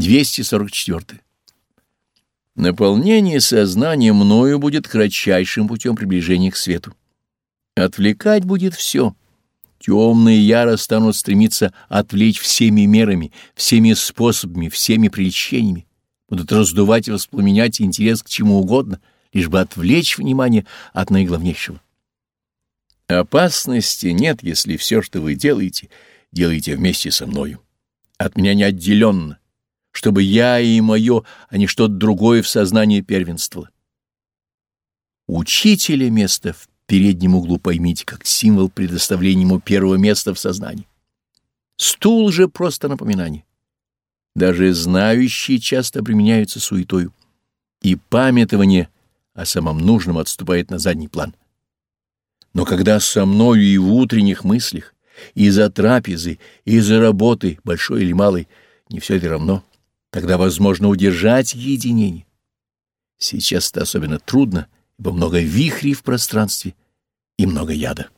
244. Наполнение сознания мною будет кратчайшим путем приближения к свету. Отвлекать будет все. Темные яро станут стремиться отвлечь всеми мерами, всеми способами, всеми приличениями. Будут раздувать и воспламенять интерес к чему угодно, лишь бы отвлечь внимание от наиглавнейшего. Опасности нет, если все, что вы делаете, делаете вместе со мною. От меня не отделенно, чтобы я и мое, а не что-то другое в сознании первенствовало. Учителя место в переднем углу поймите как символ предоставления ему первого места в сознании. Стул же просто напоминание. Даже знающие часто применяются суетою, и памятование о самом нужном отступает на задний план. Но когда со мною и в утренних мыслях, и за трапезы, и за работы, большой или малой, не все это равно, тогда возможно удержать единение. Сейчас это особенно трудно, ибо много вихрей в пространстве и много яда.